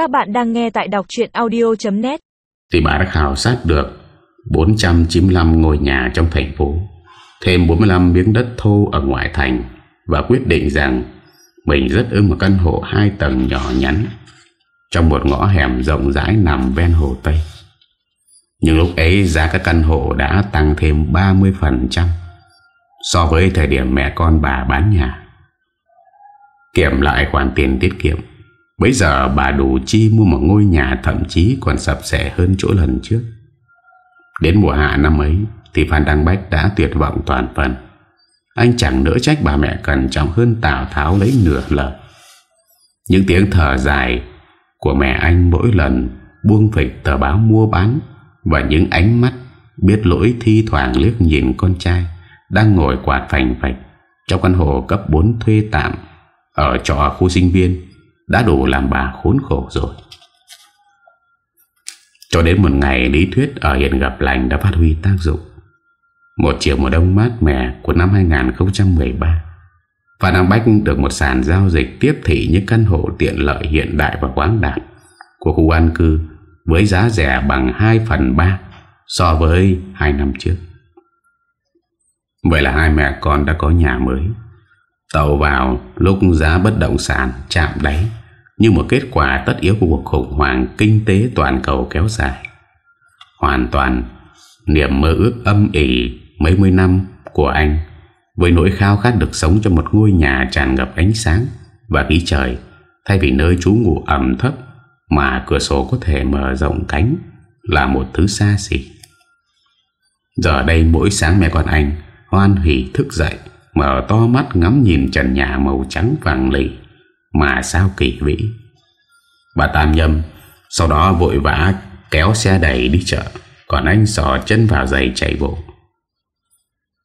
Các bạn đang nghe tại đọc chuyện audio.net Thì bà đã khảo sát được 495 ngôi nhà trong thành phố, Thêm 45 miếng đất thô ở ngoại thành Và quyết định rằng Mình rất ưng một căn hộ hai tầng nhỏ nhắn Trong một ngõ hẻm rộng rãi nằm ven hồ Tây. Nhưng lúc ấy giá các căn hộ đã tăng thêm 30% So với thời điểm mẹ con bà bán nhà. Kiểm lại khoản tiền tiết kiệm Bây giờ bà đủ chi mua một ngôi nhà thậm chí còn sập sẻ hơn chỗ lần trước. Đến mùa hạ năm ấy, thì Phan Đăng Bách đã tuyệt vọng toàn phần. Anh chẳng đỡ trách bà mẹ cẩn trọng hơn Tào Tháo lấy nửa lời. Những tiếng thở dài của mẹ anh mỗi lần buông phịch tờ báo mua bán và những ánh mắt biết lỗi thi thoảng liếc nhìn con trai đang ngồi quạt phành phạch trong căn hộ cấp 4 thuê tạm ở trọ khu sinh viên đã đủ làm bà khốn khổ rồi. Cho đến một ngày lý thuyết ở hiện gặp lành đã phát huy tác dụng. Một chiều mùa đông mát mẻ của năm 2013, Phan Đăng Bách được một sàn giao dịch tiếp thị những căn hộ tiện lợi hiện đại và quán đạt của khu an cư với giá rẻ bằng 2 phần 3 so với 2 năm trước. Vậy là hai mẹ con đã có nhà mới. Tàu vào lúc giá bất động sản chạm đáy như một kết quả tất yếu của cuộc khủng hoảng kinh tế toàn cầu kéo dài. Hoàn toàn, niềm mơ ước âm ỉ mấy mươi năm của anh, với nỗi khao khát được sống trong một ngôi nhà tràn ngập ánh sáng và khí trời, thay vì nơi trú ngủ ẩm thấp mà cửa sổ có thể mở rộng cánh, là một thứ xa xỉ. Giờ đây mỗi sáng mẹ con anh hoan hỷ thức dậy, mở to mắt ngắm nhìn trần nhà màu trắng vàng lì mà sao kỳ vĩ? Bà Tam Nhâm Sau đó vội vã kéo xe đẩy đi chợ, Còn anh sò chân vào giày chạy bộ.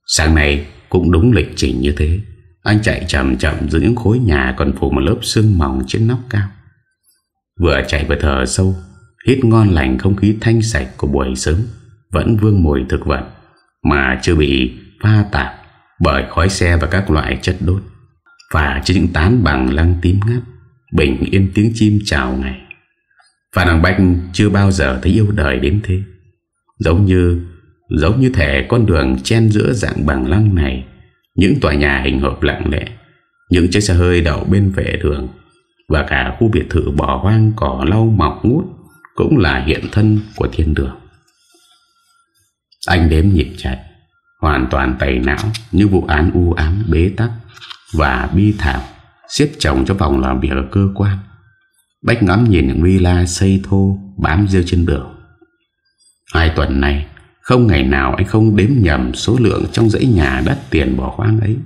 Sáng nay cũng đúng lịch trình như thế. Anh chạy chậm chậm giữa những khối nhà Còn phủ một lớp sương mỏng trên nóc cao. Vừa chạy vừa thở sâu, Hít ngon lành không khí thanh sạch của buổi sớm Vẫn vương mùi thực vật Mà chưa bị pha tạp Bởi khói xe và các loại chất đốt. Và trên những tán bằng lăng tím ngắt, Bình yên tiếng chim chào ngày. Phan Đăng Bách chưa bao giờ thấy yêu đời đến thế. Giống như Giống như thể con đường chen giữa dạng bằng lăng này, Những tòa nhà hình hộp lặng lẽ, Những chiếc xe hơi đậu bên vệ đường, Và cả khu biệt thự bỏ hoang cỏ lau mọc ngút Cũng là hiện thân của thiên đường. Anh đếm nhịp chạy, Hoàn toàn tẩy não Như vụ án u ám bế tắc. Và bi thảm Xếp chồng cho vòng làm việc ở cơ quan. Bách ngắm nhìn những villa xây thô Bám rêu trên đường. Hai tuần này, Không ngày nào anh không đếm nhầm Số lượng trong dãy nhà đắt tiền bỏ hoang ấy,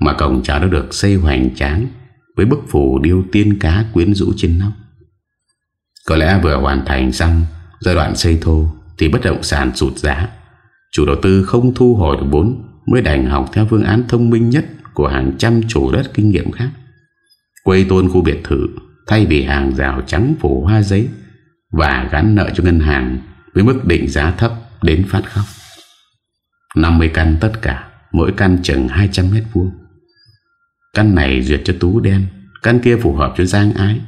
Mà cổng chào đã được xây hoành tráng Với bức phủ điêu tiên cá quyến rũ trên nóc. Có lẽ vừa hoàn thành xong Giai đoạn xây thô Thì bất động sản sụt giá. Chủ đầu tư không thu hồi được vốn Mới đành học theo phương án thông minh nhất của hàng trăm chủ đất kinh nghiệm khác. quây tôn khu biệt thự thay vì hàng rào trắng phủ hoa giấy và gắn nợ cho ngân hàng với mức định giá thấp đến phát khóc. 50 căn tất cả, mỗi căn chừng 200 mét vuông. Căn này duyệt cho Tú Đen, căn kia phù hợp cho Giang Ái,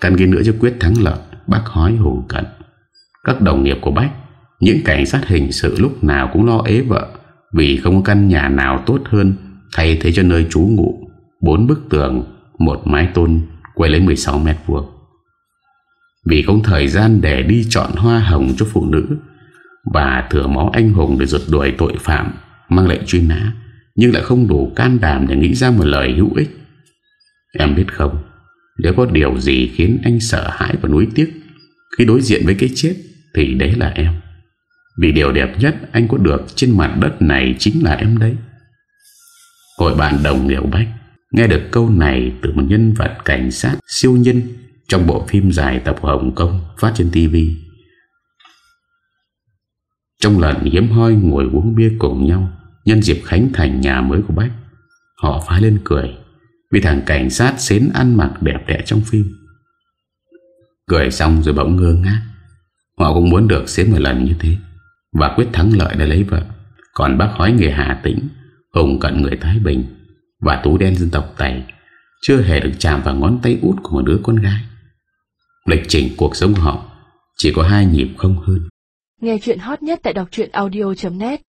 căn kia nữa cho Quyết Thắng Lợi, Bác Hói Hùng Cận. Các đồng nghiệp của Bách, những cảnh sát hình sự lúc nào cũng lo ế vợ vì không có căn nhà nào tốt hơn Thay thế cho nơi trú ngụ, Bốn bức tường, Một mái tôn, Quay lấy 16 mét vuông. Vì không thời gian để đi chọn hoa hồng cho phụ nữ Và thừa máu anh hùng để rượt đuổi tội phạm, Mang lệnh truy nã, Nhưng lại không đủ can đảm để nghĩ ra một lời hữu ích. Em biết không, Nếu có điều gì khiến anh sợ hãi và nuối tiếc Khi đối diện với cái chết Thì đấy là em. Vì điều đẹp nhất anh có được trên mặt đất này chính là em đấy. Hội bạn đồng Liễu Bách Nghe được câu này từ một nhân vật cảnh sát siêu nhân Trong bộ phim dài tập Hồng Kông phát trên TV Trong lần hiếm hoi ngồi uống bia cùng nhau, Nhân dịp khánh thành nhà mới của Bách, Họ phá lên cười Vì thằng cảnh sát xến ăn mặc đẹp đẽ trong phim. Cười xong rồi bỗng ngơ ngác, Họ cũng muốn được xến một lần như thế Và quyết thắng lợi để lấy vợ. Còn bác hói người Hà Tĩnh Hùng cận người Thái Bình Và Tú đen dân tộc Tày Chưa hề được chạm vào ngón tay út của một đứa con gái. Lịch trình cuộc sống họ Chỉ có hai nhịp không hơn. Nghe chuyện hot nhất tại đọc audio.net